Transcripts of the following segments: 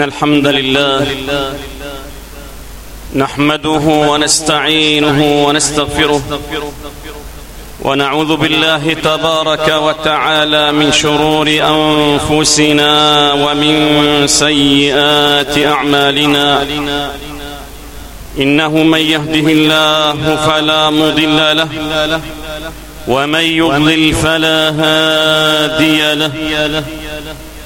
إن الحمد لله نحمده ونستعينه ونستغفره ونعوذ بالله تبارك وتعالى من شرور أنفسنا ومن سيئات أعمالنا. إنه من يهده الله فلا مضل له ومن يضلل فلا هادي له.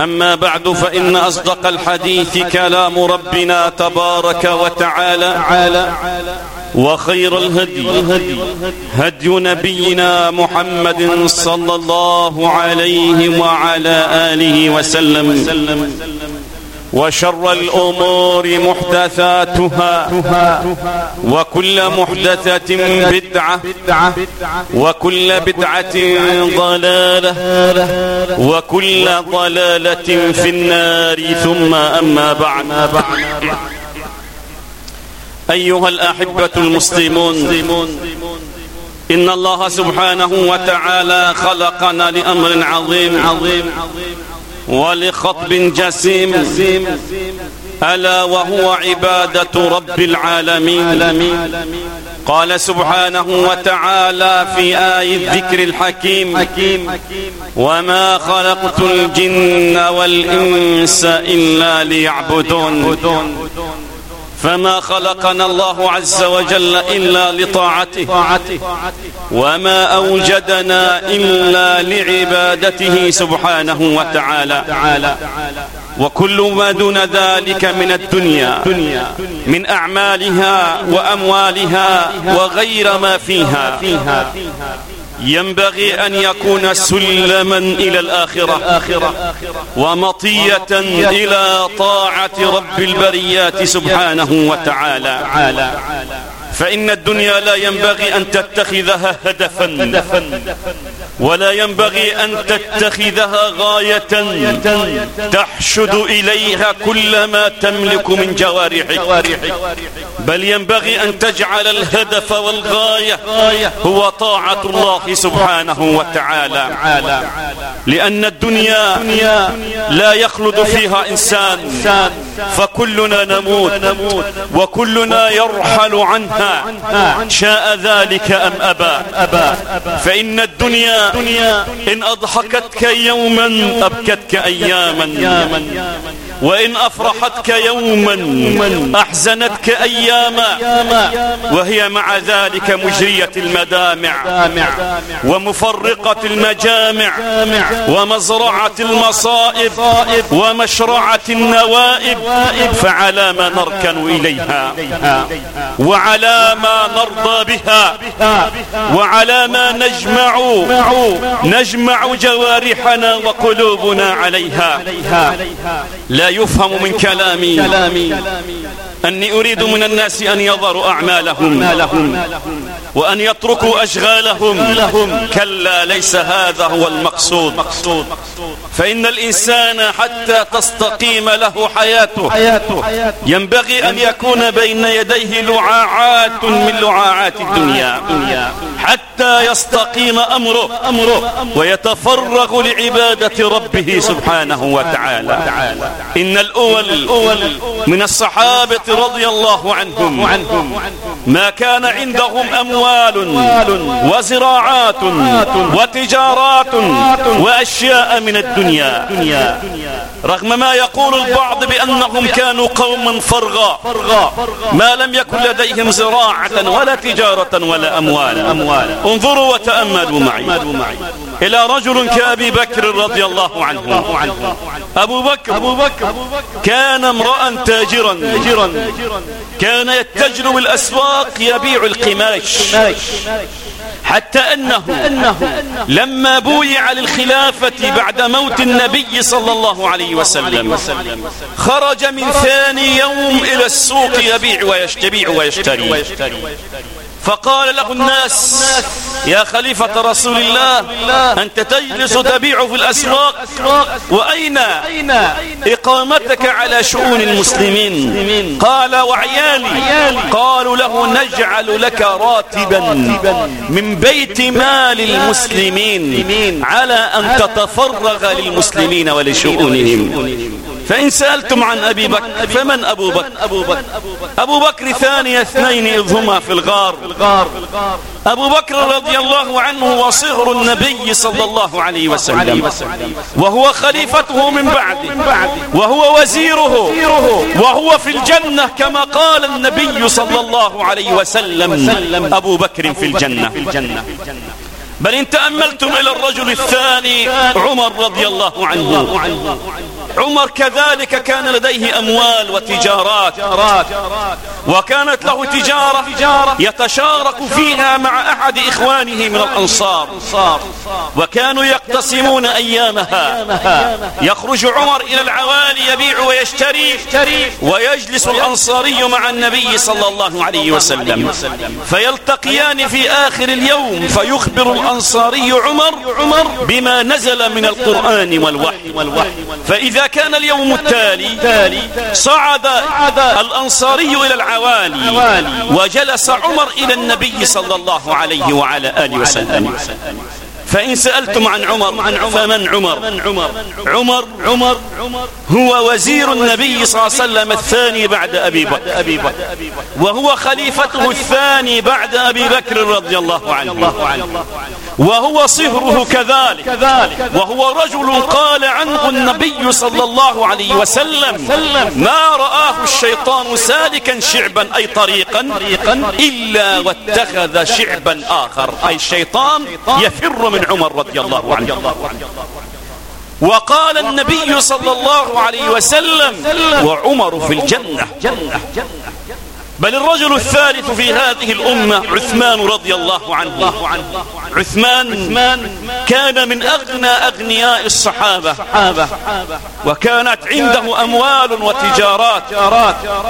أما بعد فإن أصدق الحديث كلام ربنا تبارك وتعالى وخير الهدي هدي نبينا محمد صلى الله عليه وعلى آله وسلم وشر الأمور محدثاتها وكل محدثة بدعة وكل بدعة ضلالة وكل ضلالة في النار. ثم أما بعد. أيها الأحبة المسلمون إن الله سبحانه وتعالى خلقنا لأمر عظيم. عظيم ولخطب جسيم. ألا وهو عبادة رب العالمين. قال سبحانه وتعالى في آي الذكر الحكيم. وما خلقت الجن والإنس إلا ليعبدون. فما خلقنا الله عز وجل إلا لطاعته وما أوجدنا إلا لعبادته سبحانه وتعالى. وكل ما دون ذلك من الدنيا من أعمالها وأموالها وغير ما فيها. ينبغي أن يكون سلما إلى الآخرة ومطية إلى طاعة رب البريات سبحانه وتعالى. فإن الدنيا لا ينبغي أن تتخذها هدفا ولا ينبغي أن تتخذها غاية تحشد إليها كل ما تملك من جوارحك. بل ينبغي أن تجعل الهدف والغاية هو طاعة الله سبحانه وتعالى. لأن الدنيا لا يخلد فيها إنسان فكلنا نموت وكلنا يرحل عنها شاء ذلك أم أبى. فإن الدنيا إن أضحكتك يوما أبكتك أياما. وإن أفرحتك يوما أحزنتك أياما وهي مع ذلك مجرية المدامع ومفرقة المجامع ومزرعة المصائب ومشرعة النوائب فعلى ما نركن إليها وعلى ما نرضى بها وعلى ما نجمع نجمع جوارحنا وقلوبنا عليها. لا يفهم من كلامي. أني أريد من الناس أن يظهروا أعمالهم وأن يتركوا أشغالهم. كلا ليس هذا هو المقصود. فإن الإنسان حتى تستقيم له حياته ينبغي أن يكون بين يديه لعاعات من لعاعات الدنيا حتى يستقيم أمره ويتفرغ لعبادة ربه سبحانه وتعالى. إن الأول من الصحابة رضي الله عنهم. ما كان عندهم أموال وزراعات وتجارات وأشياء من الدنيا. رغم ما يقول البعض بأنهم كانوا قوما فرغا. ما لم يكن لديهم زراعة ولا تجارة ولا أموال. انظروا وتأملوا معي. إلى رجل كأبي بكر رضي الله عنه. أبو بكر كان امرأ تاجرا. كان يتجر بالأسواق يبيع القماش. حتى أنه لما بويع للخلافة بعد موت النبي صلى الله عليه وسلم خرج من ثاني يوم إلى السوق يبيع ويشتري. فقال له الناس يا خليفة رسول الله أنت تجلس تبيع في الأسواق وأين إقامتك على شؤون المسلمين؟ قال وعيالي قالوا له نجعل لك راتبا من بيت مال المسلمين على أن تتفرغ للمسلمين ولشؤونهم. فإن سألتم عن أبي بكر فمن أبو بكر؟ أبو بكر, أبو بكر ثاني اثنين إذ هما في الغار. أبو بكر رضي الله عنه وصهر النبي صلى الله عليه وسلم. وهو خليفته من بعده. وهو وزيره. وهو في الجنة كما قال النبي صلى الله عليه وسلم. أبو بكر في الجنة. بل إن تأملتم إلى الرجل الثاني عمر رضي الله عنه. عمر كذلك كان لديه أموال وتجارات وكانت له تجارة يتشارك فيها مع أحد إخوانه من الأنصار وكانوا يقتسمون أيامها. يخرج عمر إلى العوالي يبيع ويشتري ويجلس الأنصاري مع النبي صلى الله عليه وسلم. فيلتقيان في آخر اليوم فيخبر الأنصاري عمر بما نزل من القرآن والوحي. فإذا إذا كان اليوم التالي صعد الأنصاري إلى العوالي. وجلس عمر إلى النبي صلى الله عليه وعلى آله وسلم. فإن سألتم عن عمر فمن عمر؟ عمر عمر هو وزير النبي صلى الله عليه وسلم الثاني بعد أبي بكر وهو خليفته الثاني بعد أبي بكر رضي الله عنه. وهو صهره كذلك. وهو رجل قال عنه النبي صلى الله عليه وسلم ما رآه الشيطان سالكا شعبا أي طريقا إلا واتخذ شعبا آخر. أي الشيطان يفر من عمر رضي الله عنه. وقال النبي صلى الله عليه وسلم وعمر في الجنة. بل الرجل الثالث في هذه الأمة عثمان رضي الله عنه. عثمان كان من أغنى أغنياء الصحابة وكانت عنده أموال وتجارات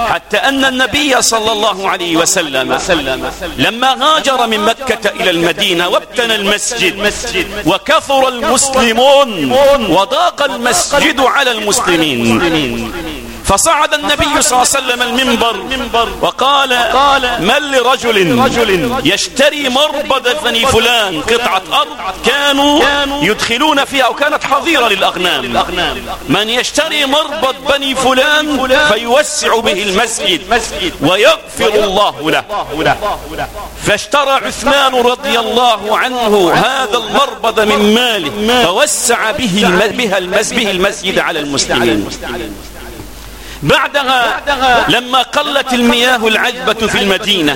حتى أن النبي صلى الله عليه وسلم لما هاجر من مكة إلى المدينة وابتنى المسجد وكثر المسلمون وضاق المسجد على المسلمين. فصعد النبي صلى الله عليه وسلم المنبر وقال من لرجل يشتري مربد بني فلان قطعة أرض كانوا يدخلون فيها أو كانت حظيرة للأغنام. من يشتري مربد بني فلان فيوسع به المسجد ويغفر الله له. فاشترى عثمان رضي الله عنه هذا المربد من ماله فوسع به المسجد على المسلمين. بعدها لما قلت المياه العذبة في المدينة.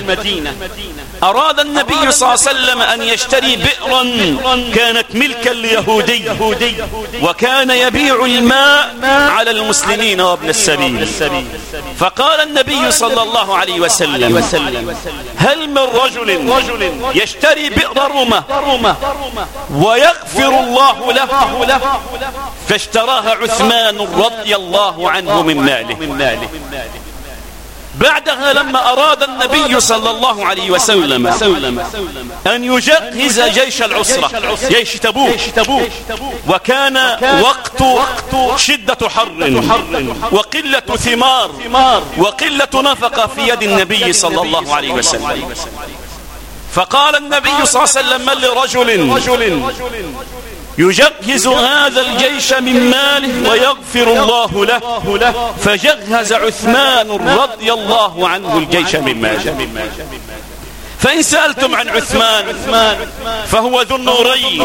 أراد النبي صلى الله عليه وسلم أن يشتري بئرا كانت ملكا ليهودي. وكان يبيع الماء على المسلمين وابن السبيل. فقال النبي صلى الله عليه وسلم هل من رجل يشتري بئر رمة ويغفر الله له؟ فاشتراها عثمان رضي الله عنه من ماله. بعدها لما أراد النبي صلى الله عليه وسلم أن يجهز جيش العسرة جيش تبوك. وكان وقت شدة حر وقلة ثمار وقلة نفقة في يد النبي صلى الله عليه وسلم. فقال النبي صلى الله عليه وسلم لرجل؟ يجهز هذا الجيش من ماله ويغفر الله له. فجهز عثمان رضي الله عنه الجيش من ماله. فإن سألتم عن عثمان فهو ذو النورين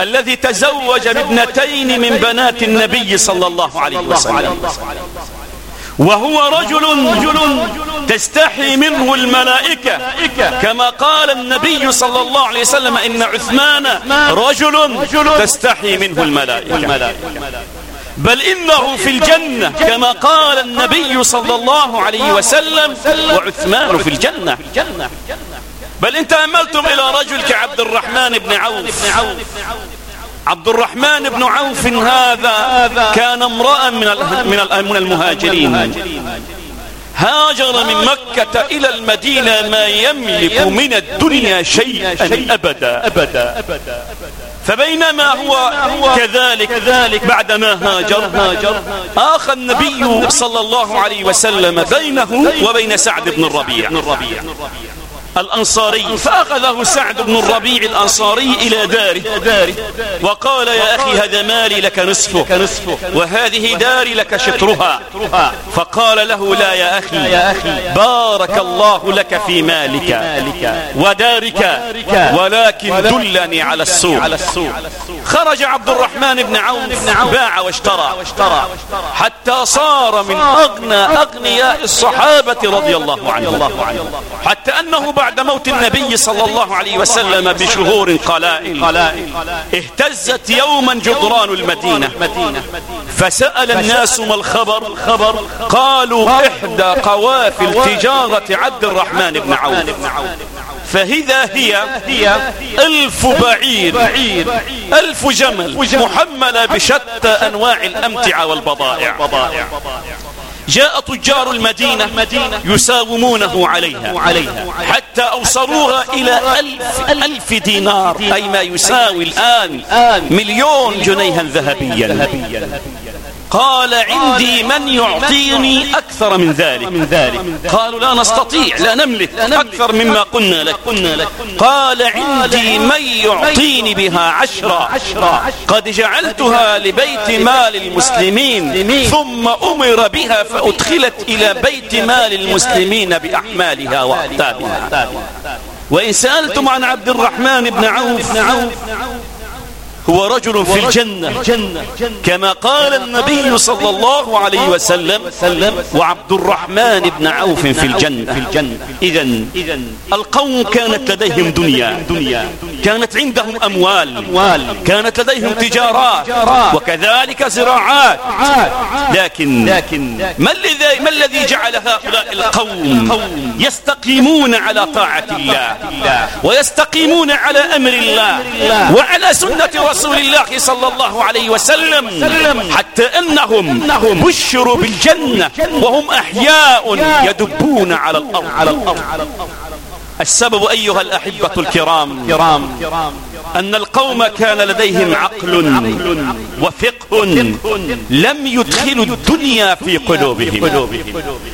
الذي تزوج بابنتين من بنات النبي صلى الله عليه وسلم. وهو رجل تستحي منه الملائكة. كما قال النبي صلى الله عليه وسلم إن عثمان رجل تستحي منه الملائكة. بل إنه في الجنة كما قال النبي صلى الله عليه وسلم وعثمان في الجنة. بل إن تأملتم إلى رجل كعبد الرحمن بن عوف. عبد الرحمن بن عوف هذا كان امرأ من من المهاجرين. هاجر من مكة إلى المدينة ما يملك من الدنيا شيئا أبدا أبدا. فبينما هو كذلك بعدما هاجر آخى النبي صلى الله عليه وسلم بينه وبين سعد بن الربيع. الأنصاري. فأخذه سعد بن الربيع الأنصاري إلى داره. وقال يا أخي هذا مالي لك نصفه. وهذه داري لك شطرها فقال له لا يا أخي. بارك الله لك في مالك. ودارك. ولكن دلني على السوق خرج عبد الرحمن بن عوف. باع واشترى. حتى صار من أغنى أغنياء الصحابة رضي الله عنهم. حتى أنه بعد بعد موت النبي صلى الله عليه وسلم بشهور قلائل. اهتزت يوما جدران المدينة. فسأل الناس ما الخبر؟ قالوا إحدى قوافل تجارة عبد الرحمن بن عوف. فإذا هي ألف بعير ألف جمل محملة بشتى أنواع الأمتعة والبضائع. جاء تجار المدينة يساومونه عليها حتى أوصلوها إلى ألف, ألف دينار أي ما يساوي الآن مليون جنيها ذهبيا. قال عندي من يعطيني أكثر من ذلك. قالوا لا نستطيع لا نملك أكثر مما قلنا لك. قال عندي من يعطيني بها عشرة. قد جعلتها لبيت مال المسلمين. ثم أمر بها فأدخلت إلى بيت مال المسلمين بأحمالها وأقتابها وإن سألتم عن عبد الرحمن بن عوف هو رجل في الجنة. كما قال النبي صلى الله عليه وسلم وعبد الرحمن بن عوف في الجنة. إذا القوم كانت لديهم دنيا. كانت عندهم أموال كانت لديهم تجارات وكذلك زراعات. لكن ما الذي جعل هؤلاء القوم يستقيمون على طاعة الله؟ ويستقيمون على أمر الله. وعلى سنة رسول رسول الله صلى الله عليه وسلم. حتى أنهم بشروا بالجنة وهم أحياء يدبون على الأرض. السبب أيها الأحبة الكرام أن القوم كان لديهم عقل. وفقه لم يدخلوا الدنيا في قلوبهم.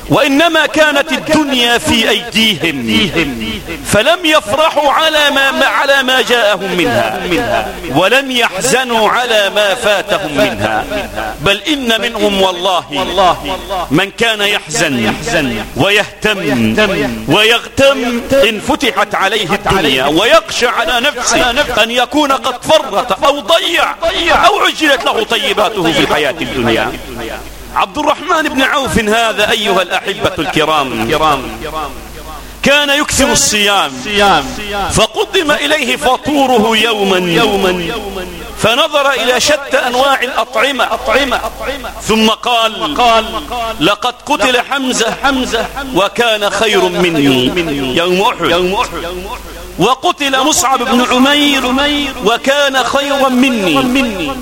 وإنما كانت الدنيا في أيديهم. فلم يفرحوا على ما, على ما جاءهم منها. ولم يحزنوا على ما فاتهم منها. بل إن منهم والله من كان يحزن ويهتم ويغتم إن فتحت عليه الدنيا ويخشى على نفسه أن يكون قد فرط أو ضيع أو عجلت له طيباته في الحياة الدنيا. عبد الرحمن بن عوف هذا أيها الأحبة الكرام. كان يكثر الصيام. فقدم إليه فطوره يوما. يوما فنظر إلى شتى أنواع الأطعمة. أطعمة ثم قال قال لقد قتل حمزة حمزة وكان خير مني يوم أحد. وقتل مصعب بن عمير وكان خيرا مني.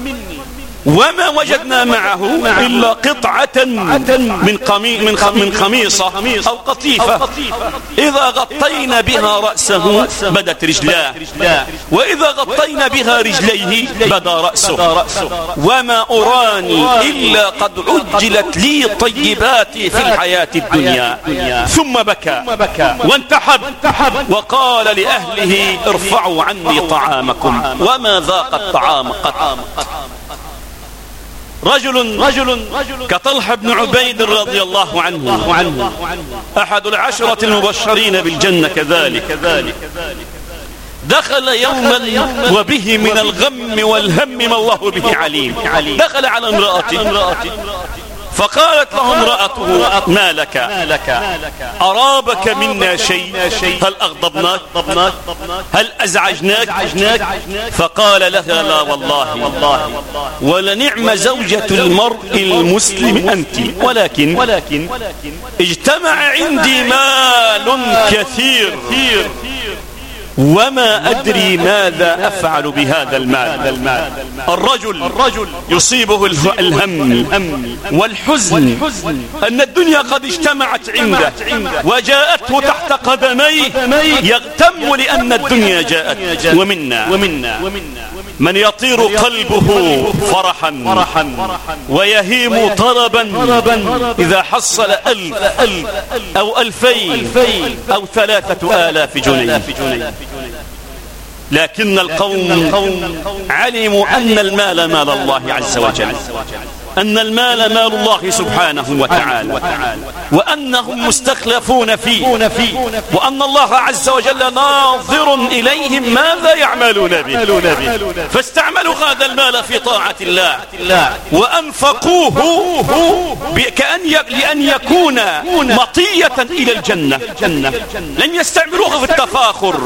وما وجدنا معه إلا قطعة من من من خميصة أو قطيفة. إذا غطينا بها رأسه بدت رجلاه. وإذا غطينا بها رجليه بدا رأسه. وما أراني إلا قد عجلت لي طيباتي في الحياة الدنيا. ثم بكى وانتحب وقال لأهله ارفعوا عني طعامكم. وما ذاق الطعام قط. رجل رجل كطلح بن عبيد رضي الله عنه. عنه. أحد العشرة المبشرين بالجنة كذلك. دخل يوما وبه من الغم والهم ما الله به عليم. دخل على امرأة فقالت له امرأته ما لك؟ أرابك منا شيء؟ هل أغضبناك؟ هل أزعجناك؟ فقال لها لا والله ولنعم زوجة المرء المسلم أنت. ولكن اجتمع عندي مال كثير. وما أدري ماذا أفعل بهذا المال. الرجل يصيبه الهم والحزن أن الدنيا قد اجتمعت عنده وجاءته تحت قدميه يغتم لأن الدنيا جاءت. ومنا. من يطير قلبه فرحا ويهيم طربا إذا حصل ألف أو ألفين أو ثلاثة آلاف جنيه. لكن القوم علموا أن المال مال الله عز وجل. أن المال مال الله سبحانه وتعالى وأنهم مستخلفون فيه وأن الله عز وجل ناظر إليهم ماذا يعملون به. فاستعملوا هذا المال في طاعة الله وأنفقوه كأن لأن يكون مطية إلى الجنة. لن يستعملوه في التفاخر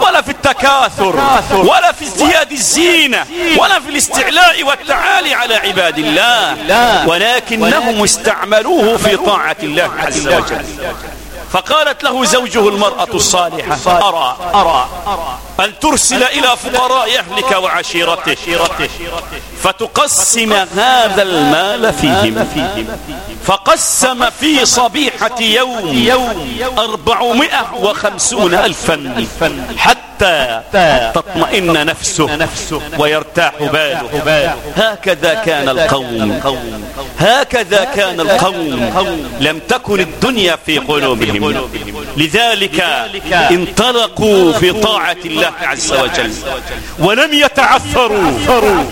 ولا في التكاثر ولا في ازدياد الزينة ولا في الاستعلاء والتعالي على عباد الله. ولكنهم استعملوه في طاعة الله عز وجل. فقالت له زوجه المرأة الصالحة أرى, أرى؟ أن ترسل إلى فقراء أهلك وعشيرته فتقسم هذا المال فيهم. فقسم في صبيحة يوم أربعمائة وخمسون ألفا حتى تطمئن نفسه ويرتاح باله. هكذا كان القوم هكذا كان القوم. لم تكن الدنيا في قلوبهم. لذلك انطلقوا في طاعة الله. عز وجل. ولم يتعثروا.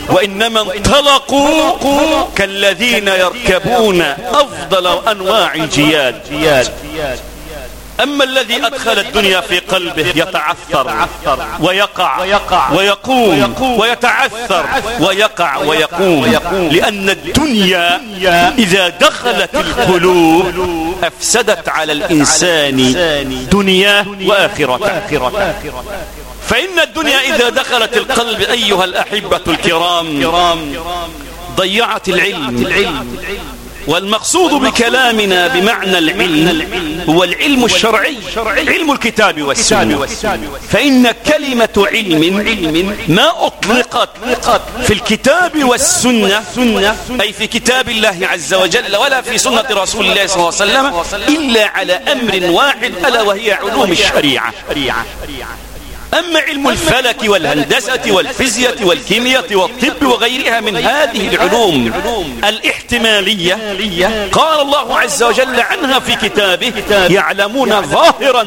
وإنما انطلقوا كالذين يركبون أفضل أنواع الجياد. أما الذي أدخل الدنيا في قلبه يتعثر ويقع ويقوم ويتعثر ويقع ويقوم. لأن الدنيا إذا دخلت القلوب أفسدت على الإنسان دنياه وآخرته فإن الدنيا إذا دخلت القلب أيها الأحبة الكرام ضيعت العلم. والمقصود بكلامنا بمعنى العلم هو العلم الشرعي. علم الكتاب والسنة. فإن كلمة علم ما أطلقت في الكتاب والسنة أي في كتاب الله عز وجل ولا في سنة رسول الله صلى الله عليه وسلم إلا على أمر واحد ألا وهي علوم الشريعة. أما علم الفلك والهندسة والفيزياء والكيمياء والطب وغيرها من هذه العلوم الاحتمالية. قال الله عز وجل عنها في كتابه يعلمون ظاهرا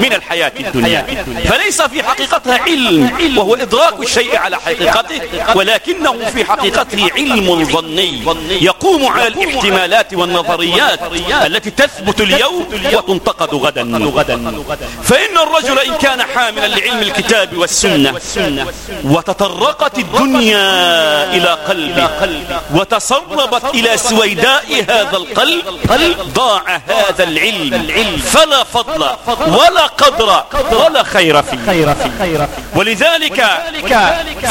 من الحياة الدنيا. فليس في حقيقتها علم وهو إدراك الشيء على حقيقته ولكنه في حقيقته علم ظني. يقوم على الاحتمالات والنظريات التي تثبت اليوم وتنتقد غدا. فإن الرجل إن كان حاملا لعلم الكتاب والسنة وتطرقت الدنيا إلى قلبه وتسربت إلى سويداء هذا القلب ضاع هذا العلم فلا فضل ولا قدر ولا خير فيه. ولذلك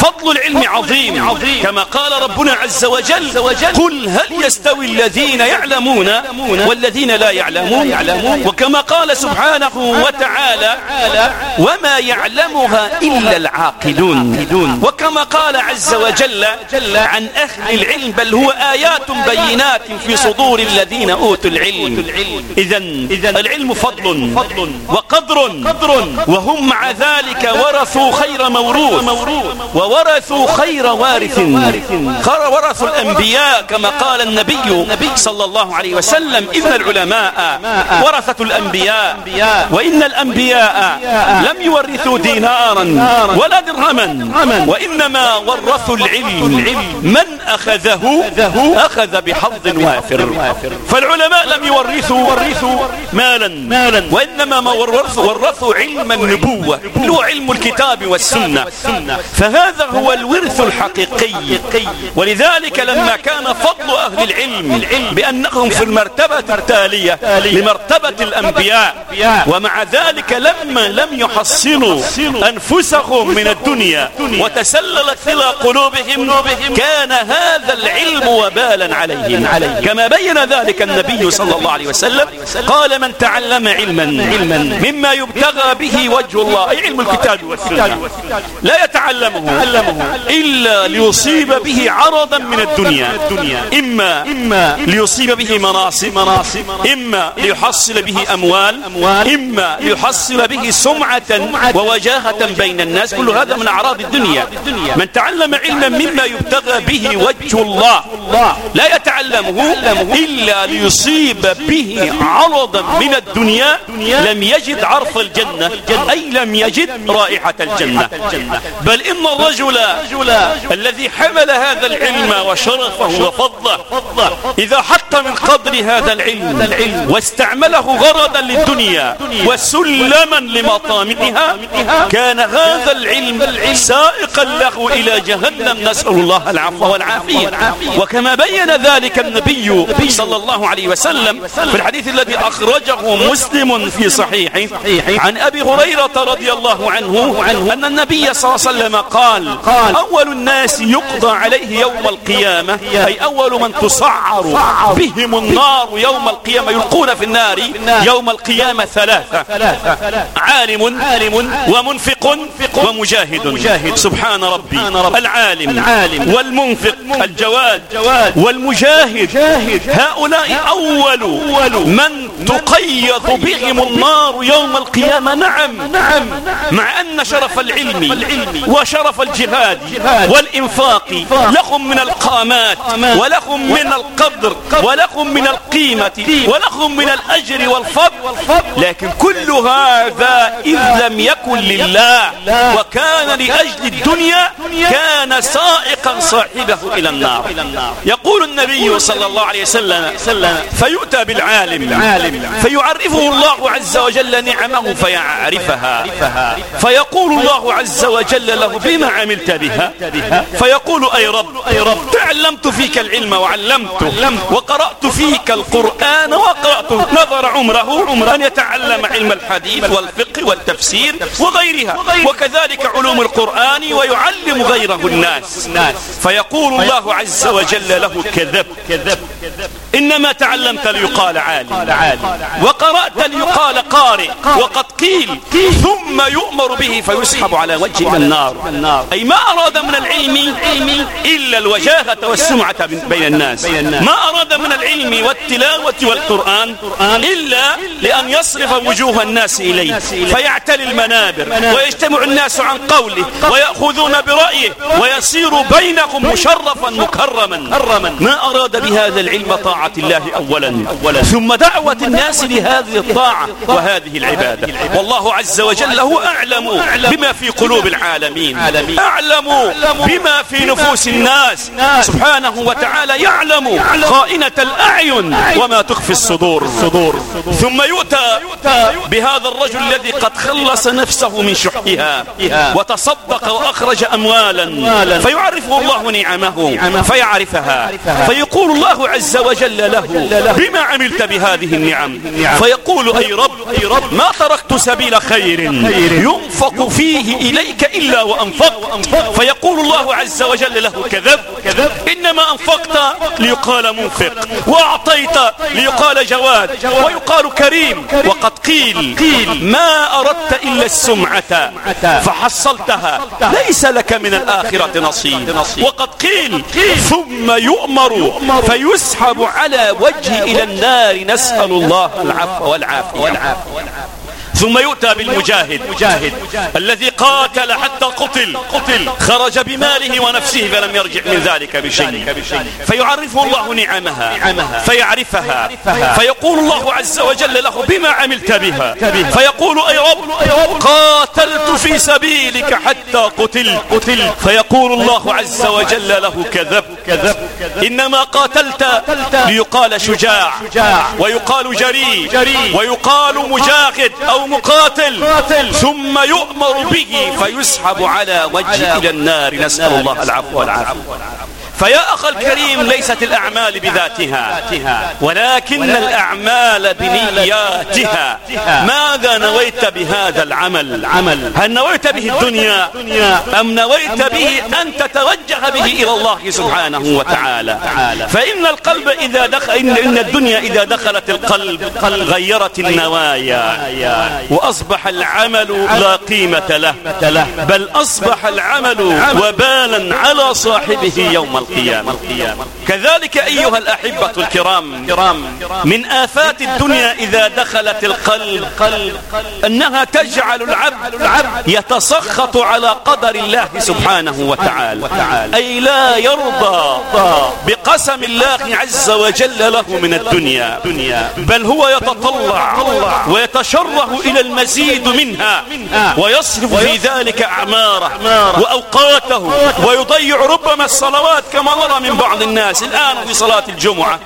فضل العلم عظيم كما قال ربنا عز وجل قل هل يستوي الذين يعلمون والذين لا يعلمون؟ وكما قال سبحانه وتعالى وما يعلم يعلمها إلا العاقلون. وكما قال عز وجل عن أهل العلم بل هو آيات بينات في صدور الذين أوتوا العلم. إذا العلم فضل وقدر وهم مع ذلك ورثوا خير موروث وورثوا خير وارث. ورثوا الأنبياء كما قال النبي صلى الله عليه وسلم إن العلماء ورثة الأنبياء وإن الأنبياء لم يورثوا دينارا ولا درهما. وإنما ورثوا العلم. من أخذه؟ أخذ بحظ وافر. فالعلماء لم يورثوا مالا. وإنما ورثوا علم النبوة. هو علم الكتاب والسنة. فهذا هو الورث الحقيقي. ولذلك لما كان فضل أهل العلم بأنهم في المرتبة التالية لمرتبة الأنبياء. ومع ذلك لما لم يحصنوا أنفسهم من الدنيا. وتسللت إلى قلوبهم. كان هذا العلم وبالا عليهم. كما بين ذلك النبي صلى الله عليه وسلم قال من تعلم علما مما يبتغى به وجه الله أي علم الكتاب والسنة. لا يتعلمه إلا ليصيب به عرضا من الدنيا. إما ليصيب به مناصب إما ليحصل به أموال. إما ليحصل به سمعة ووجاهة بين الناس كل هذا من أعراض الدنيا. من تعلم علما مما يبتغى به وجه الله. لا يتعلمه إلا ليصيب به عرضا من الدنيا لم يجد عرف الجنة أي لم يجد رائحة الجنة. بل إن الرجل الذي حمل هذا العلم وشرفه وفضله إذا حط من قدر هذا العلم واستعمله غرضا للدنيا وسلما لمطامعها كان هذا العلم سائقا له إلى جهنم. نسأل الله العفو والعافية. وكما بين ذلك النبي صلى الله عليه وسلم في الحديث الذي أخرجه مسلم في صحيحه عن أبي هريرة رضي الله عنه أن النبي صلى الله عليه وسلم قال أول الناس يقضى عليه يوم القيامة أي أول من تسعر بهم النار يوم القيامة يلقون في النار يوم القيامة ثلاثة عالم ومنفق ومجاهد. سبحان ربي العالم والمنفق الجواد. والمجاهد هؤلاء وأول من تقيض بهم النار يوم القيامة؟ نعم. مع أن شرف العلم وشرف الجهاد والإنفاق لهم من القامات ولهم من القدر ولهم من القيمة ولهم من الأجر والفضل. لكن كل هذا إذ لم يكن لله. وكان لأجل الدنيا كان سائقا صاحبه إلى النار. يقول النبي صلى الله عليه وسلم فيؤتى بالعالم فيعرفه الله عز وجل نعمه فيعرفها فيقول الله عز وجل له بما عملت بها؟ فيقول أي رب تعلمت فيك العلم وعلمته وقرأت فيك القرآن وقرأت نظر عمره أن يتعلم علم الحديث والفقه والتفسير وغيرها. وكذلك علوم القرآن ويعلم غيره الناس. فيقول الله عز وجل له كذب. إنما تعلمت ليقال عالم. وقرأت ليقال قارئ. وقد قيل ثم يؤمر به فيسحب على وجه النار. أي ما أراد من العلم إلا الوجاهة والسمعة بين الناس. ما أراد من العلم والتلاوة والقرآن إلا لأن يصرف وجوه الناس إليه. فيعتلي المنابر. ويجتمع الناس عن قوله. ويأخذون برأيه. ويصير بينهم مشرفا مكرما. ما أراد بهذا العلم طاعة الله أولا. ثم دعوة الناس لهذه الطاعة وهذه العبادة. والله عز وجل هو أعلم بما في قلوب العالمين. أعلم بما في نفوس الناس. سبحانه وتعالى يعلم خائنة الأعين وما تخفي الصدور. ثم يؤتى بهذا الرجل الذي قد خلص نفسه من شحها وتصدق وأخرج أموالا. فيعرفه الله نعمه فيعرفها. فيقول الله عز وجل له بما عملت بهذه النعم. فيقول أي رب, أي رب ما تركت سبيل خير ينفق فيه إليك إلا وأنفق فيقول الله عز وجل له كذب إنما أنفقت ليقال منفق وأعطيت ليقال جواد ويقال كريم وقد قيل ما أردت إلا السمعة فحصلتها ليس لك من الآخرة نصيب. وقد قيل ثم يؤمر فيسحب على وجهه إلى النار. نسأل الله العفو والعافية. ثم يؤتى بالمجاهد. مجاهد. الذي قاتل حتى قتل. قتل. خرج بماله ونفسه فلم يرجع من ذلك بشيء. فيعرفه الله نعمها. فيعرفها. فيقول الله عز وجل له بما عملت بها؟ فيقول أي رب قاتلت في سبيلك حتى قتل قتل فيقول الله عز وجل له كذب. كذب. إنما قاتلت ليقال شجاع. ويقال جري ويقال مجاهد أو مقاتل ثم يؤمر به فيسحب على وجهه إلى النار. نسأل الله العفو والعافية. فيا أخ الكريم ليست الأعمال بذاتها. ولكن الأعمال بنياتها. ماذا نويت بهذا العمل؟ هل نويت به الدنيا؟ أم نويت به أن تتوجه به إلى الله سبحانه وتعالى. فإن القلب إذا دخل إن الدنيا إذا دخلت القلب غيرت النوايا. وأصبح العمل لا قيمة له. بل أصبح العمل وبالا على صاحبه يوم القيامة. القيامة كذلك أيها الأحبة الكرام من آفات الدنيا إذا دخلت القلب أنها تجعل العبد يتسخط على قدر الله سبحانه وتعالى. أي لا يرضى بقسم الله عز وجل له من الدنيا بل هو يتطلع ويتشره إلى المزيد منها ويصرف في ذلك أعماره وأوقاته ويضيع ربما الصلوات كما نرى من بعض الناس الآن في صلاة الجمعة.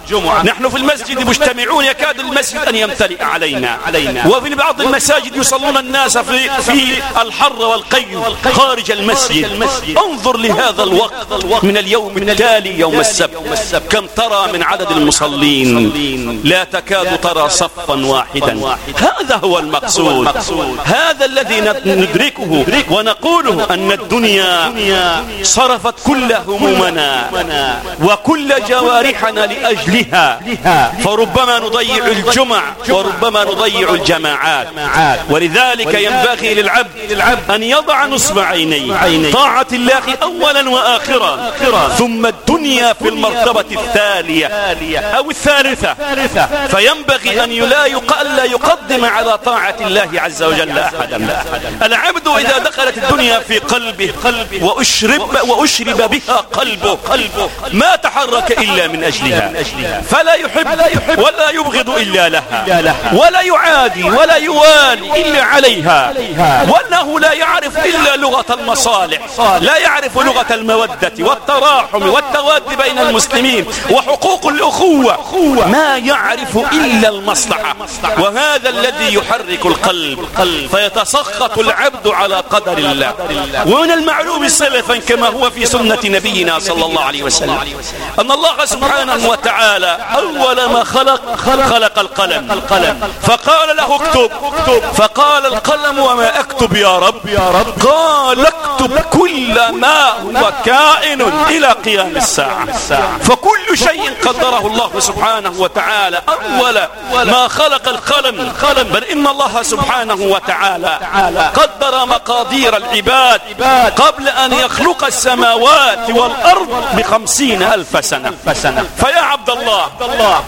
نحن في المسجد مجتمعون يكاد المسجد أن يمتلئ علينا. وفي بعض المساجد يصلون الناس في, في الحر والقيم خارج المسجد. انظر لهذا الوقت من اليوم التالي يوم السبت. كم ترى من عدد المصلين. لا تكاد ترى صفا واحدا. هذا هو المقصود. هذا الذي ندركه ونقوله أن الدنيا صرفت كل همومنا. وكل جوارحنا لأجلها. فربما نضيع الجمع وربما نضيع الجماعات. ولذلك ينبغي للعبد أن يضع نصب عينيه. طاعة الله أولا وآخرا. ثم الدنيا في المرتبة الثانية أو الثالثة. فينبغي أن لا يقدم على طاعة الله عز وجل أحدا. العبد إذا دخلت الدنيا في قلبه. وأشرب, وأشرب بها قلبه ما تحرك إلا من أجلها. فلا يحب ولا يبغض إلا لها. ولا يعادي ولا يوالي إلا عليها. وأنه لا يعرف إلا لغة المصالح. لا يعرف لغة المودة والتراحم والتواد بين المسلمين وحقوق الأخوة. ما يعرف إلا المصلحة. وهذا الذي يحرك القلب. فيتسخط العبد على قدر الله. ومن المعلوم سلفا كما هو في سنة نبينا صلى الله عليه وسلم. أن الله سبحانه وتعالى أول ما خلق خلق القلم. فقال له اكتب. فقال القلم وما أكتب يا رب؟ قال اكتب كل ما هو كائن إلى قيام الساعة. فكل شيء قدره الله سبحانه وتعالى. أول ما خلق القلم. بل إن الله سبحانه وتعالى قدر مقادير العباد قبل أن يخلق السماوات والأرض بخمسين ألف سنة. فيا عبد الله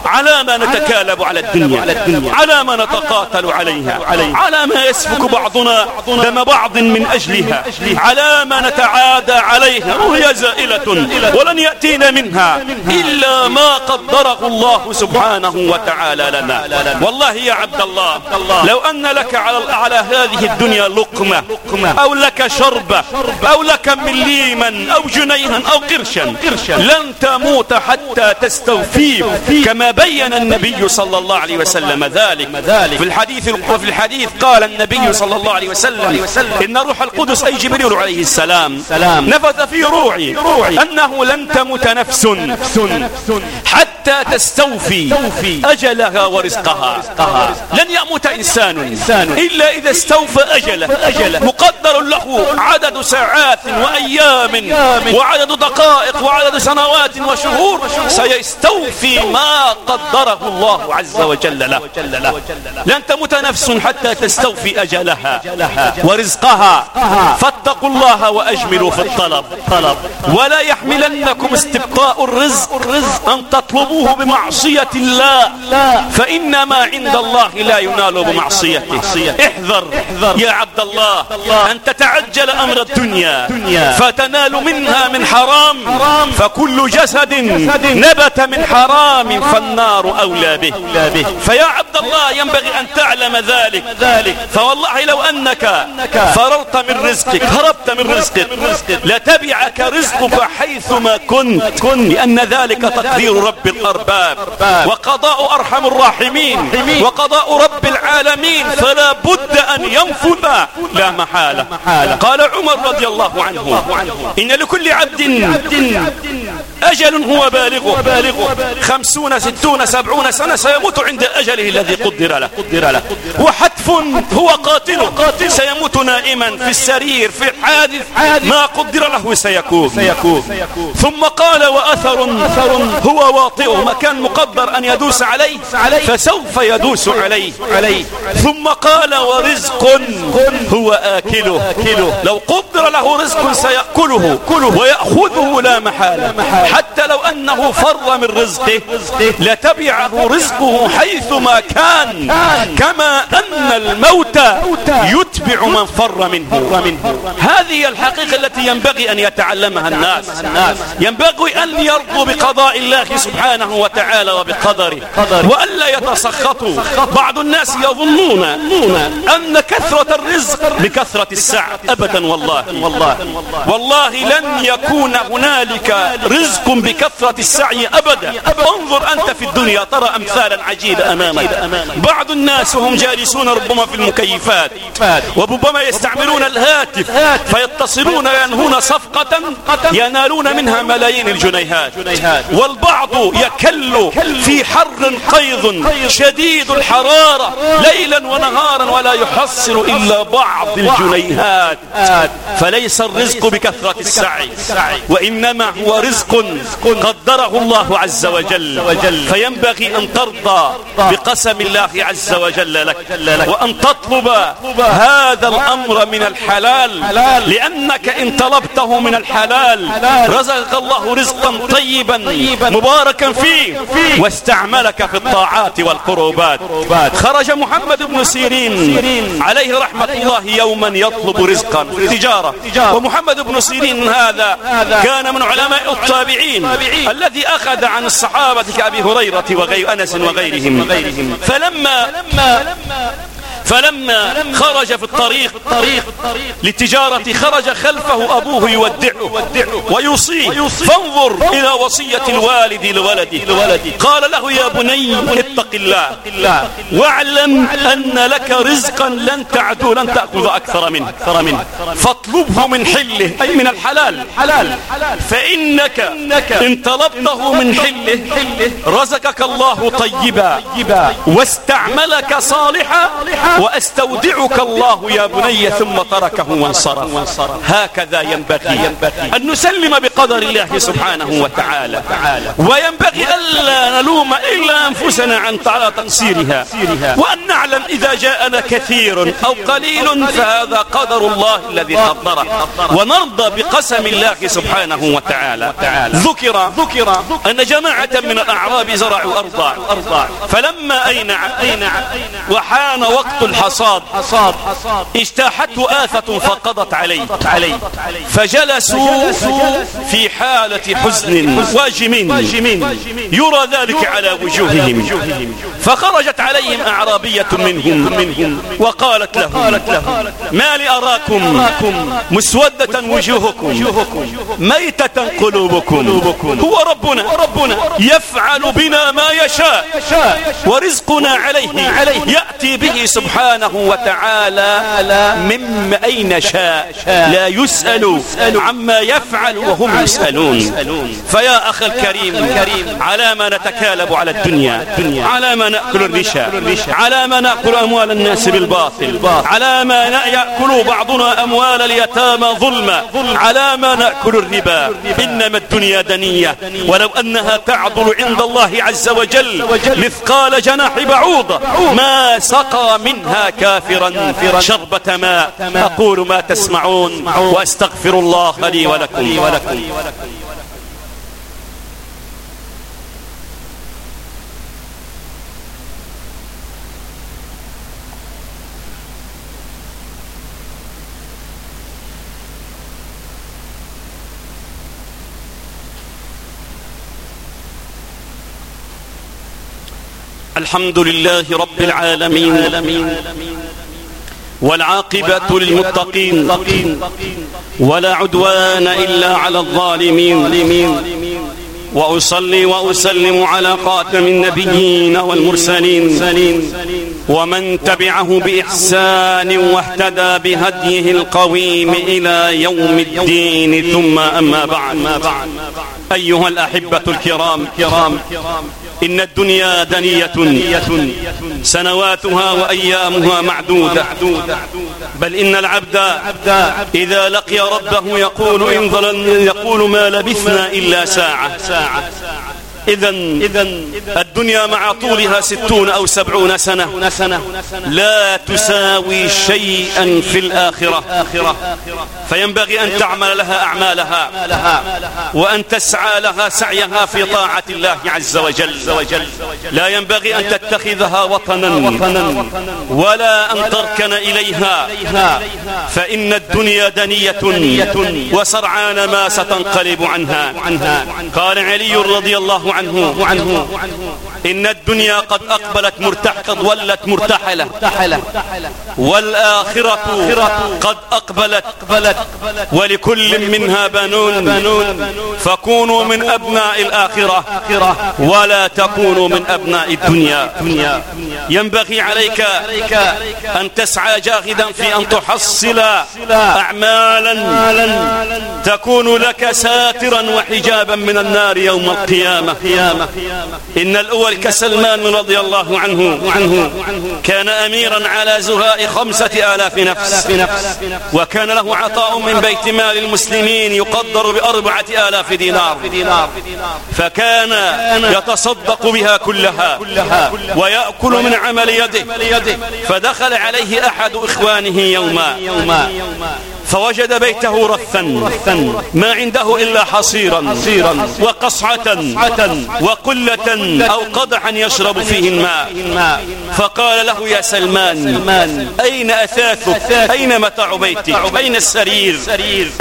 على ما نتكالب على الدنيا على ما نتقاتل عليها على ما يسفك بعضنا دم بعض من أجلها على ما نتعادى عليها وهي زائلة ولن يأتينا منها إلا ما قدره الله سبحانه وتعالى لنا. والله يا عبد الله لو أن لك على, على هذه الدنيا لقمة أو لك شربة أو لك مليما أو جنيها أو قرشا قرشا لن تموت حتى تستوفيه كما بين النبي صلى الله عليه وسلم ذلك. في الحديث وفي الحديث قال النبي صلى الله عليه وسلم إن روح القدس أي جبريل عليه السلام نفث في روعي أنه لن تموت نفس. حتى تستوفي أجلها ورزقها. لن يموت إنسان. إلا إذا استوفى أجله. مقدر له عدد ساعات وأيام وعدد دقائق. وعدد سنوات وشهور سيستوفي ما قدره الله عز وجل له. لن تموت نفس حتى تستوفي أجلها ورزقها. فاتقوا الله وأجملوا في الطلب. ولا يحملنكم استبقاء الرزق أن تطلبوه بمعصية الله. فإنما عند الله لا ينال بمعصيته. احذر يا عبد الله أن تتعجل أمر الدنيا. فتنال منها من حرام. فكل جسد نبت من حرام فالنار أولى به. فيا عبد الله ينبغي أن تعلم ذلك. فوالله لو أنك فررت من رزقك هربت من رزقك لتبعك رزقك حيثما كنت. لأن ذلك تقدير رب الأرباب. وقضاء أرحم الراحمين. وقضاء رب العالمين. فلا بد أن ينفذ. لا محالة. قال عمر رضي الله عنه إن لكل عبد عبد أجل هو بالغه. خمسون ستون سبعون سنة سيموت عند أجله الذي قدر له. وحتف هو قاتله سيموت نائما في السرير في الحادث. ما قدر له سيكون. ثم قال وأثر هو واطئه مكان مقدر أن يدوس عليه. فسوف يدوس عليه. ثم قال ورزق هو آكله. لو قدر له رزق سيأكله. ويأخذه لا محالة. حتى لو أنه فر من رزقه لتبعه رزقه حيثما كان. كما أن الموت يتبع من فر منه. هذه الحقيقة التي ينبغي أن يتعلمها الناس. ينبغي أن يرضوا بقضاء الله سبحانه وتعالى وبقدره. وألا يتسخطوا. بعض الناس يظنون أن كثرة الرزق بكثرة السعة. أبدا والله. والله. والله لن يكون هنالك رزق بكثرة السعي أبدا. انظر أنت في الدنيا ترى أمثالا عجيبة أمامك. بعض الناس وهم جالسون ربما في المكيفات. وربما يستعملون الهاتف فيتصلون وينهون صفقة ينالون منها ملايين الجنيهات. والبعض يكل في حر قيض شديد الحرارة ليلا ونهارا ولا يحصل إلا بعض الجنيهات. فليس الرزق بكثرة السعي وإنما هو رزق قدره الله عز وجل فينبغي أن ترضى بقسم الله عز وجل لك وأن تطلب هذا الأمر من الحلال لأنك إن طلبته من الحلال رزقك الله رزقا طيبا مباركا فيه واستعملك في الطاعات والقربات. خرج محمد بن سيرين عليه رحمة الله يوما يطلب رزقا في التجارة ومحمد بن سيرين هذا كان من علماء التابعين الذي أخذ عن الصحابة كأبي هريرة وغير أنس وغيرهم. فلما فلما خرج في الطريق للتجارة خرج خلفه أبوه يودعه ويوصيه. فانظر إلى وصية الوالد لولده. قال له يا بني اتق الله. واعلم أن لك رزقا لن تعدو لن تأخذ أكثر منه. فاطلبه من حله أي من الحلال. فإنك إن طلبته من حله رزقك الله طيبا. واستعملك صالحا وأستودعك الله يا بني ثم تركه وانصرف. هكذا ينبغي أن نسلم بقدر الله سبحانه وتعالى. وينبغي ألا نلوم إلا أنفسنا عن على تقصيرها وأن نعلم إذا جاءنا كثير أو قليل فهذا قدر الله الذي قدره ونرضى بقسم الله سبحانه وتعالى. ذكر ذكر أن جماعة من الأعراب زرعوا أرضا فلما أينع وحان وقت الحصاد. اجتاحته آفة فقضت عليه. فجلسوا في حالة حزن واجم. يرى ذلك على وجوههم. فخرجت عليهم أعرابية منهم. وقالت لهم ما لأراكم مسودة وجوهكم. ميتة قلوبكم. هو ربنا. يفعل بنا ما يشاء. ورزقنا عليه. يأتي به سبحانه وتعالى من أين شاء لا يسأل عما يفعل وهم يسألون. فيا أخي الكريم على ما نتكالب على الدنيا على ما نأكل الرشا على ما نأكل أموال الناس بالباطل على ما يأكل بعضنا أموال اليتامى ظلما على ما نأكل الربا. إنما الدنيا دنية ولو أنها تعضل عند الله عز وجل مثقال جناح بعوضة ما سقى منها كافرا شربة ماء. أقول ما تسمعون وأستغفر الله لي ولكم. الحمد لله رب العالمين والعاقبة للمتقين ولا عدوان إلا على الظالمين وأصلي وأسلم على خاتم النبيين والمرسلين ومن تبعه بإحسان واهتدى بهديه القويم إلى يوم الدين. ثم أما بعد. أيها الأحبة الكرام. إن الدنيا دنية سنواتها وأيامها معدودة. بل إن العبد إذا لقي ربه يقول إن ظلن يقول ما لبثنا إلا ساعة. إذا الدنيا مع طولها ستون أو سبعون سنة. لا تساوي شيئا في الآخرة. فينبغي أن تعمل لها أعمالها وأن تسعى لها سعيها في طاعة الله عز وجل. لا ينبغي أن تتخذها وطنا ولا أن تركن إليها. فإن الدنيا دنية وسرعان ما ستنقلب عنها. قال علي رضي الله عنه عنه إن الدنيا قد أقبلت مرتح قد ولت مرتحلة. والآخرة قد أقبلت. ولكل منها بنون. فكونوا من أبناء الآخرة ولا تكونوا من أبناء الدنيا. ينبغي عليك أن تسعى جاهدا في أن تحصل أعمالا تكون لك ساترا وحجابا من النار يوم القيامة. إن الأول كسلمان رضي الله عنه كان أميرا على زهاء خمسة آلاف نفس وكان له عطاء من بيت مال المسلمين يقدر بأربعة آلاف دينار فكان يتصدق بها كلها ويأكل من عمل يده فدخل عليه أحد إخوانه يوما. فوجد بيته رثا ما عنده إلا حصيرا وقصعة وقلة أو قدحا يشرب فيه الماء. فقال له يا سلمان أين أثاثك؟ أين متاع بيتك؟ أين السرير؟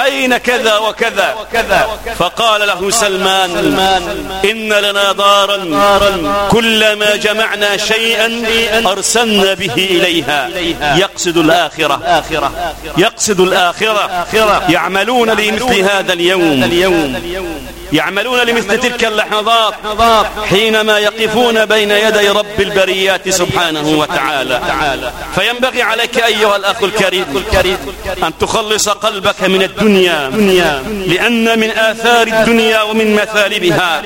أين كذا وكذا؟ فقال له سلمان إن لنا دارا كلما جمعنا شيئا أرسلنا به إليها يقصد الآخرة يقصد الآخرة. يعملون لمثل هذا اليوم. يعملون لمثل تلك اللحظات حينما يقفون بين يدي رب البريات سبحانه وتعالى. فينبغي عليك أيها الأخ الكريم أن تخلص قلبك من الدنيا لأن من آثار الدنيا ومن مثالبها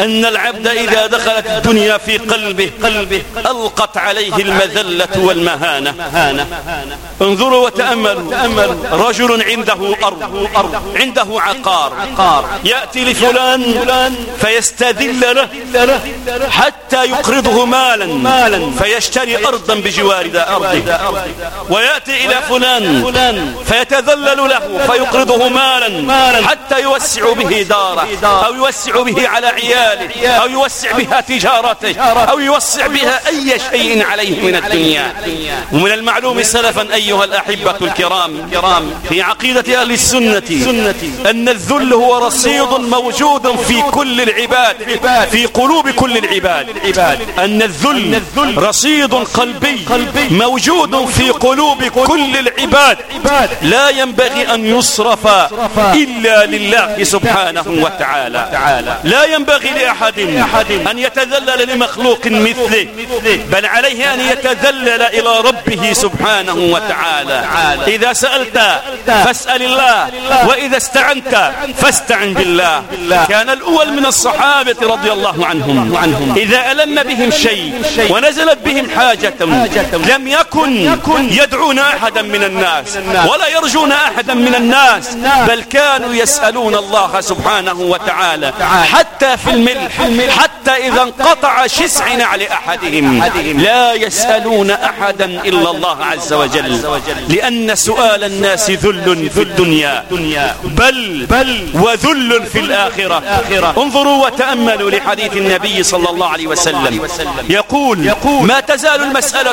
أن العبد إذا دخلت الدنيا في قلبه ألقت عليه المذلة والمهانة. انظروا وتأملوا. رجل عنده أرض عنده عقار. يأتي لفلان فيستذل له حتى يقرضه مالا فيشتري أرضا بجوار ذا أرضه. ويأتي إلى فلان فيتذلل له فيقرضه مالا حتى يوسع به داره أو يوسع به على عياله أو يوسع بها تجارته أو يوسع بها أي شيء عليه من الدنيا. ومن المعلوم سلفا أيها الأحبة الكرام في عقيدة أهل السنة أن الذل هو رصيد موجود في كل العباد في قلوب كل العباد. أن الذل رصيد قلبي موجود في قلوب كل العباد. لا ينبغي أن يصرف إلا لله سبحانه وتعالى. لا ينبغي لأحد أن يتذلل لمخلوق مثله بل عليه أن يتذلل إلى ربه سبحانه وتعالى. إذا سألت فاسأل الله وإذا استعنت فاستعن بالله كان الأول من الصحابة رضي الله عنهم. إذا ألم بهم شيء ونزلت بهم حاجة لم يكن يدعون أحدا من الناس ولا يرجون أحدا من الناس بل كانوا يسألون الله سبحانه وتعالى حتى في الملح حتى إذا انقطع شسع نعل أحدهم. لا يسألون أحدا إلا الله عز وجل لأن سؤال الناس ذل في الدنيا. بل بل في الآخرة. انظروا وتأملوا لحديث النبي صلى الله عليه وسلم. يقول ما تزال المسألة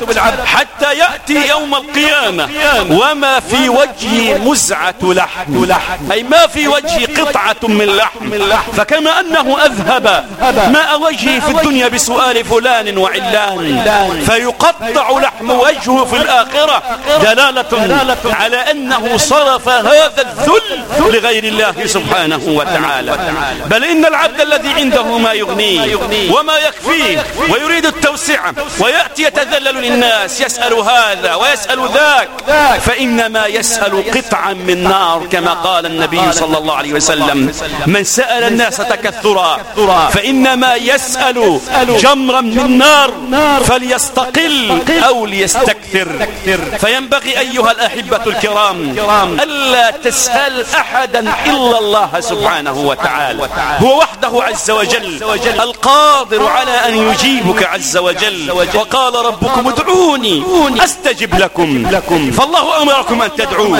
بالعبد حتى يأتي يوم القيامة. وما في وجهي مزعة لحم. أي ما في وجهي قطعة من لحم. فكما أنه أذهب ماء وجهه في الدنيا بسؤال فلان وعلان. فيقطع لحم وجهه في الآخرة دلالة على أنه صرف هذا الذل لغير الله سبحانه. وتعالى. بل إن العبد الذي عنده ما يغنيه وما يكفيه ويريد التوسعة ويأتي يتذلل للناس يسأل هذا ويسأل ذاك فإنما يسأل قطعا من نار كما قال النبي صلى الله عليه وسلم. من سأل الناس تكثرا فإنما يسأل جمرا من نار فليستقل أو ليستكثر. فينبغي أيها الأحبة الكرام. ألا تسأل أحدا إلا الله. سبحانه وتعالى. هو وحده عز وجل. القادر على أن يجيبك عز وجل. وقال ربكم ادعوني أستجب لكم. فالله أمركم أن تدعوا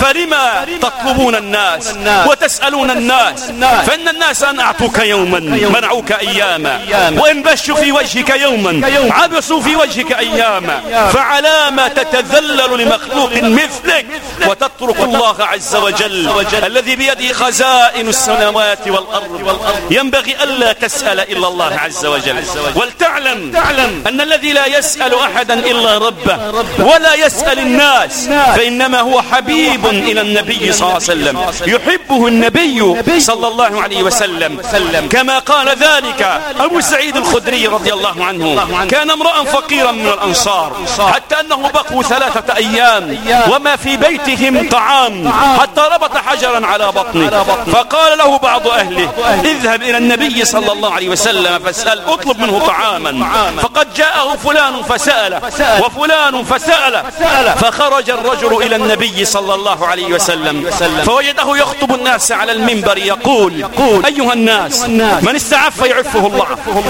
فلما تطلبون الناس وتسألون الناس فإن الناس أن أعطوك يوما منعوك أياما وإن بشوا في وجهك يوما عبسوا في وجهك أياما فعلام تتذلل لمخلوق مثلك وتترك الله عز وجل. الذي بيده خزائن السماوات والأرض. ينبغي ألا تسأل إلا الله عز وجل. ولتعلم أن الذي لا يسأل أحدا إلا ربه ولا يسأل الناس فإنما هو حبيب إلى النبي صلى الله عليه وسلم. يحبه النبي صلى الله عليه وسلم. كما قال ذلك أبو سعيد الخدري رضي الله عنه. كان امرأ فقيرا من الأنصار حتى أنه بقوا ثلاثة أيام وما في بيتهم طعام حتى ربط حجرا على بطنه. فقال له بعض أهله اذهب إلى النبي صلى الله عليه وسلم فاسأل اطلب منه طعاما. فقد جاءه فلان فسأل وفلان فسأل فخرج الرجل إلى النبي صلى الله عليه وسلم فوجده يخطب الناس على المنبر يقول أيها الناس من استعف يعفه الله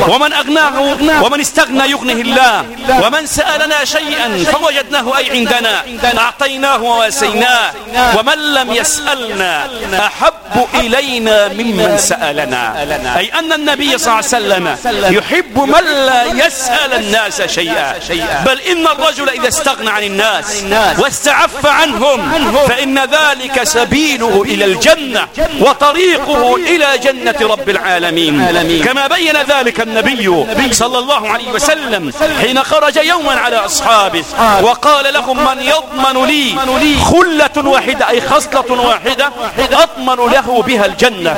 ومن أغناه ومن استغنى يغنه الله ومن سألنا شيئا فوجدناه أي عندنا أعطيناه وواسيناه ومن لم يسألنا أحب إلينا ممن سألنا. أي أن النبي صلى الله عليه وسلم يحب من لا يسأل الناس شيئا. بل إن الرجل إذا استغنى عن الناس واستعف عنهم فإن ذلك سبيله إلى الجنة وطريقه إلى جنة رب العالمين. كما بين ذلك النبي صلى الله عليه وسلم حين خرج يوما على أصحابه وقال لهم من يضمن لي خلة واحدة أي خصلة واحدة أضمن له بها الجنة.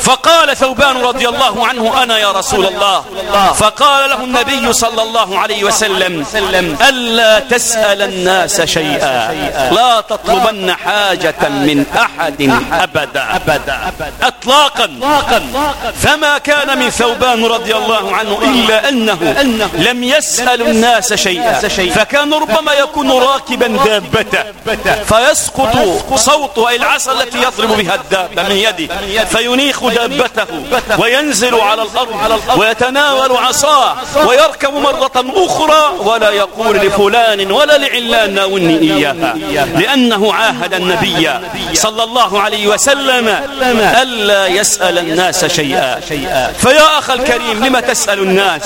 فقال ثوبان رضي الله عنه أنا يا رسول الله. فقال له النبي صلى الله عليه وسلم ألا تسأل الناس شيئا لا تطلبن حاجة من أحد أبدا. أطلاقا. فما كان من ثوبان رضي الله عنه إلا أنه لم يسأل الناس شيئا. فكان ربما يكون راكبا دابته فيسقط صوته العصا التي يضرب بها الدابة من يده فينيخ دابته وينزل على الأرض ويتناول عصاه ويركب مرة أخرى ولا يقول لفلان ولا لعلان ناولني إياها لأنه عاهد النبي صلى الله عليه وسلم ألا يسأل الناس شيئا. فيا أخ الكريم لم تسأل الناس؟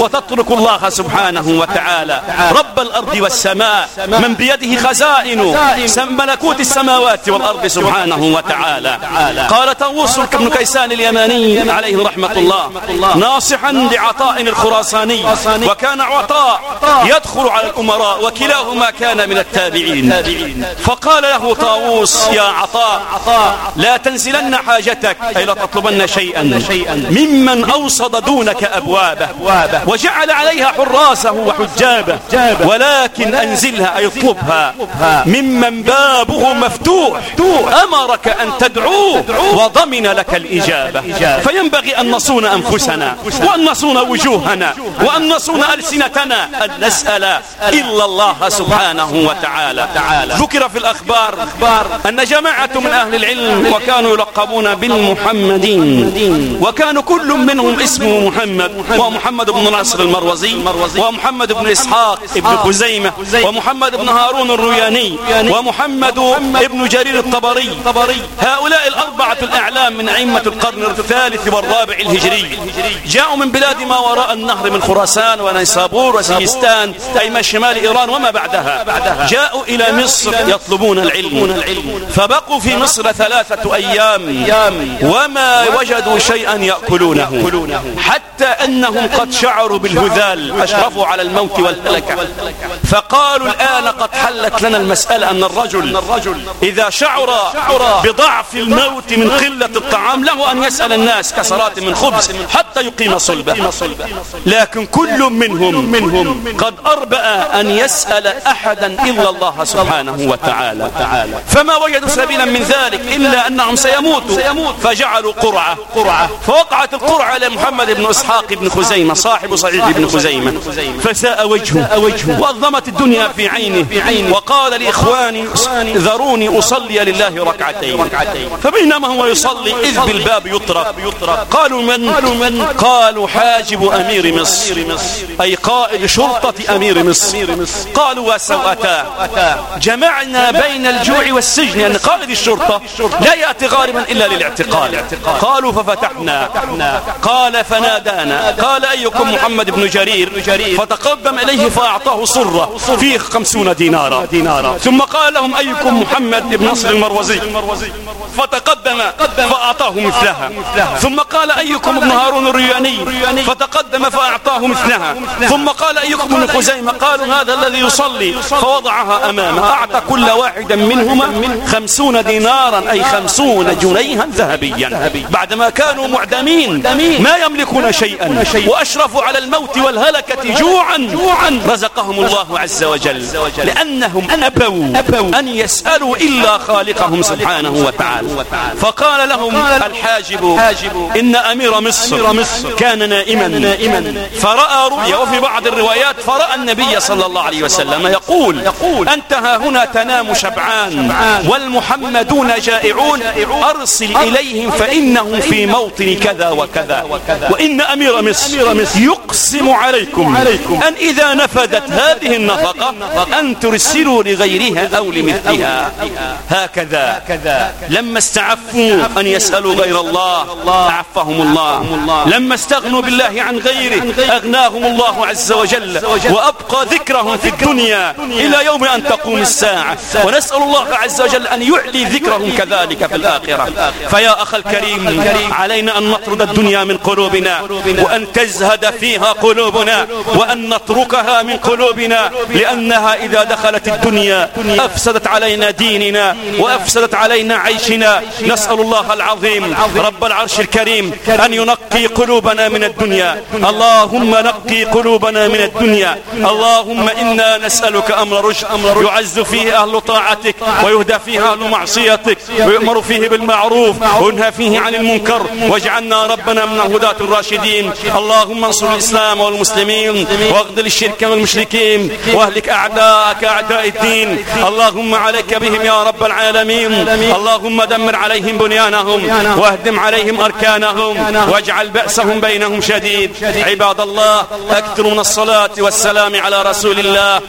وتترك الله سبحانه وتعالى. رب الأرض والسماء من بيده خزائن ملكوت السماوات والأرض سبحانه وتعالى. قال طاووس بن كيسان اليماني عليه رحمة الله ناصحا لعطاء الخراساني. وكان عطاء يدخل على الأمراء وكلاهما كان من التابعين. فقال له طاووس يا عطاء لا تنزلن حاجتك أي لا تطلبن شيئا. ممن أوصد دونك أبوابه وجعل عليها حراسه وحجابه ولكن أنزلها أي اطلبها. ممن بابه مفتوح أمرك أن تدعوه وضمن لك الإجابة. فينبغي أن نصون أنفسنا وأن نصون وجوهنا وأن نصون ألسنتنا. أن نسأل إلا الله سبحانه وتعالى. ذكر في الأخبار أن جماعة من أهل العلم وكانوا يلقبون بالمحمدين وكان كل منهم اسمه محمد ومحمد بن ناصر المروزي ومحمد بن إسحاق بن خزيمة ومحمد بن هارون الروياني ومحمد بن جرير الطبري هؤلاء الأربعة الأعلام من أئمة القرن الثالث والرابع الهجري. جاءوا من بلاد ما وراء النهر من خراسان ونيسابور وسيستان أي ما شمال إيران وما بعدها. جاءوا إلى مصر يطلبون العلم. فبقوا في مصر ثلاثة أيام. وما وجدوا شيئا يأكلونه. حتى أنهم قد شعروا بالهذال أشرفوا على الموت والهلكة. فقالوا الآن قد حلت لنا المسألة أن الرجل إذا شعر بضعف الموت من قلة الطعام له أن يسأل الناس كسرات من خبز حتى يقيم صلبه. لكن كل منهم منهم قد أربأ أن يسأل أحدا إلا الله سبحانه وتعالى. فما وجدوا سبيلا من ذلك إلا أنهم سيموتوا. فجعلوا قرعة. فوقعت القرعة لمحمد بن إسحاق بن خزيمة صاحب صحيح بن خزيمة. فساء وجهه. وأظلمت الدنيا في عينه. وقال لإخواني ذروني أصلي لله ركعتين. فبينما هو يصلي إذ بالباب يطرق. قالوا من؟ قالوا حاجب أمير مصر. أي قائد شرطة أمير مصر. قالوا وسوأتا جمعنا بين الجوع والسجن. يعني قائد الشرطة لا يأتي غالبا إلا للاعتقال. قالوا ففتحنا. قال فنادانا. قال أيكم محمد بن جرير. فتقدم إليه فأعطاه صرة فيه خمسون دينارا. ثم قال لهم أيكم محمد بن نصر المروزي. فتقدم فأعطاه مثلها. ثم قال أيكم ابن هارون الرياني؟ فتقدم فأعطاه مثلها. ثم قال أيكم ابن خزيمة؟ قالوا هذا الذي يصلي. فوضعها أمامه. أعطى كل واحد منهما خمسون دينارا أي خمسون جنيها ذهبيا. بعدما كانوا معدمين ما يملكون شيئا. وأشرفوا على الموت والهلكة جوعا. رزقهم الله عز وجل. لأنهم أبوا أن يسألوا إلا خالقهم سبحانه وتعالى. فقال لهم الحاجب إن أمير مصر كان نائما. فرأى رؤيا وفي بعض الروايات فرأى النبي صلى الله عليه وسلم يقول أنتها هنا تنام شبعان والمحمدون جائعون أرسل إليهم فإنهم في موطن كذا وكذا. وإن أمير مصر يقسم عليكم أن إذا نفذت هذه النفقة أن ترسلوا لغيرها أو لمثلها. هكذا. لما استعفوا أن يسألوا غير الله أعفهم الله. لما استغنوا بالله عن غيره أغناهم الله عز وجل. وأبقى ذكرهم في الدنيا إلى يوم أن تقوم الساعة. ونسأل الله عز وجل أن يعلي ذكرهم كذلك في الآخرة. فيا أخ الكريم علينا أن نطرد الدنيا من قلوبنا وأن تزهد فيها قلوبنا وأن نتركها من قلوبنا لأنها إذا دخلت الدنيا أفسدت علينا ديننا وأفسدت علينا عيشنا. نسأل الله العظيم رب العرش الكريم أن ينقي قلوبنا من الدنيا. اللهم نقي قلوبنا من الدنيا. اللهم إنا نسألك أمر رشد يعز فيه أهل طاعتك ويهدى فيه أهل معصيتك ويؤمر فيه بالمعروف وينهى فيه عن المنكر. واجعلنا ربنا من الهداة الراشدين. اللهم انصر الإسلام والمسلمين واغدل الشرك والمشركين واهلك أعداءك أعداء الدين. اللهم عليك بهم يا رب العالمين. اللهم دمر عليهم بنيانهم واهدم عليهم أركانهم واجعل بأسهم بينهم شديد. عباد الله. أكثروا من الصلاة والسلام على رسول الله.